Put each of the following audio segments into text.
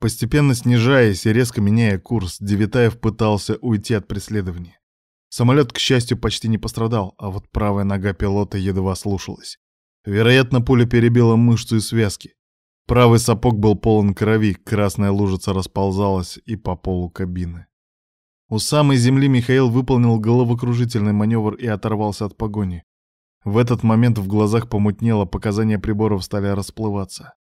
Постепенно снижаясь и резко меняя курс, Девитаев пытался уйти от преследования. Самолет, к счастью, почти не пострадал, а вот правая нога пилота едва слушалась. Вероятно, пуля перебила мышцу и связки. Правый сапог был полон крови, красная лужица расползалась и по полу кабины. У самой земли Михаил выполнил головокружительный маневр и оторвался от погони. В этот момент в глазах помутнело, показания приборов стали расплываться.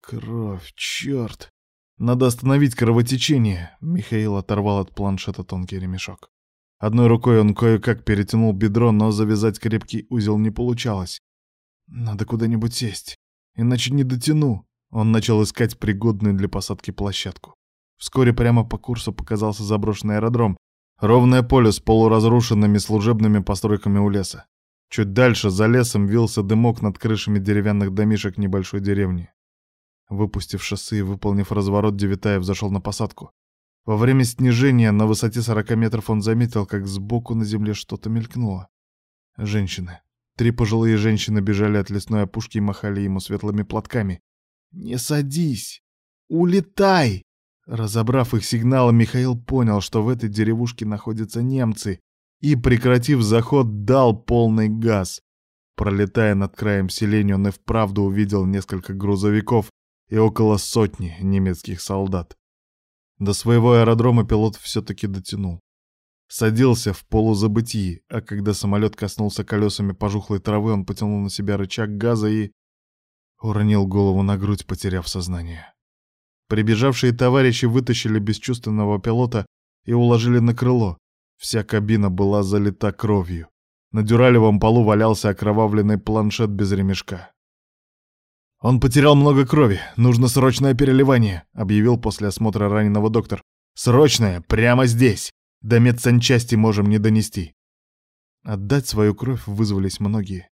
Кровь, черт! Надо остановить кровотечение. Михаил оторвал от планшета тонкий ремешок. Одной рукой он кое-как перетянул бедро, но завязать крепкий узел не получалось. Надо куда-нибудь сесть, иначе не дотяну. Он начал искать пригодную для посадки площадку. Вскоре прямо по курсу показался заброшенный аэродром. Ровное поле с полуразрушенными служебными постройками у леса. Чуть дальше, за лесом, вился дымок над крышами деревянных домишек небольшой деревни. Выпустив шоссе и выполнив разворот, Девитаев зашел на посадку. Во время снижения на высоте 40 метров он заметил, как сбоку на земле что-то мелькнуло. Женщины. Три пожилые женщины бежали от лесной опушки и махали ему светлыми платками. «Не садись! Улетай!» Разобрав их сигналы, Михаил понял, что в этой деревушке находятся немцы, и, прекратив заход, дал полный газ. Пролетая над краем селения, он и вправду увидел несколько грузовиков, и около сотни немецких солдат. До своего аэродрома пилот все-таки дотянул. Садился в полузабытии, а когда самолет коснулся колесами пожухлой травы, он потянул на себя рычаг газа и... уронил голову на грудь, потеряв сознание. Прибежавшие товарищи вытащили бесчувственного пилота и уложили на крыло. Вся кабина была залита кровью. На дюралевом полу валялся окровавленный планшет без ремешка. «Он потерял много крови. Нужно срочное переливание», — объявил после осмотра раненого доктор. «Срочное! Прямо здесь! До медсанчасти можем не донести». Отдать свою кровь вызвались многие.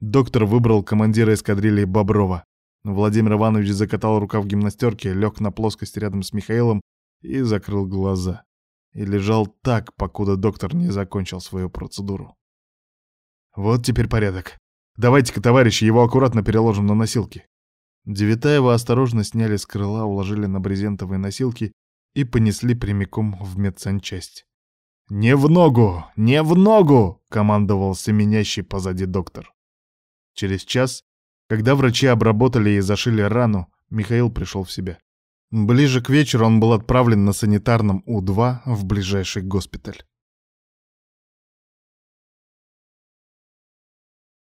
Доктор выбрал командира эскадрильи Боброва. Владимир Иванович закатал рука в гимнастерке, лег на плоскость рядом с Михаилом и закрыл глаза. И лежал так, покуда доктор не закончил свою процедуру. «Вот теперь порядок. Давайте-ка, товарищи, его аккуратно переложим на носилки. Девятаева осторожно сняли с крыла, уложили на брезентовые носилки и понесли прямиком в медсанчасть. «Не в ногу! Не в ногу!» — командовал семенящий позади доктор. Через час, когда врачи обработали и зашили рану, Михаил пришел в себя. Ближе к вечеру он был отправлен на санитарном У-2 в ближайший госпиталь.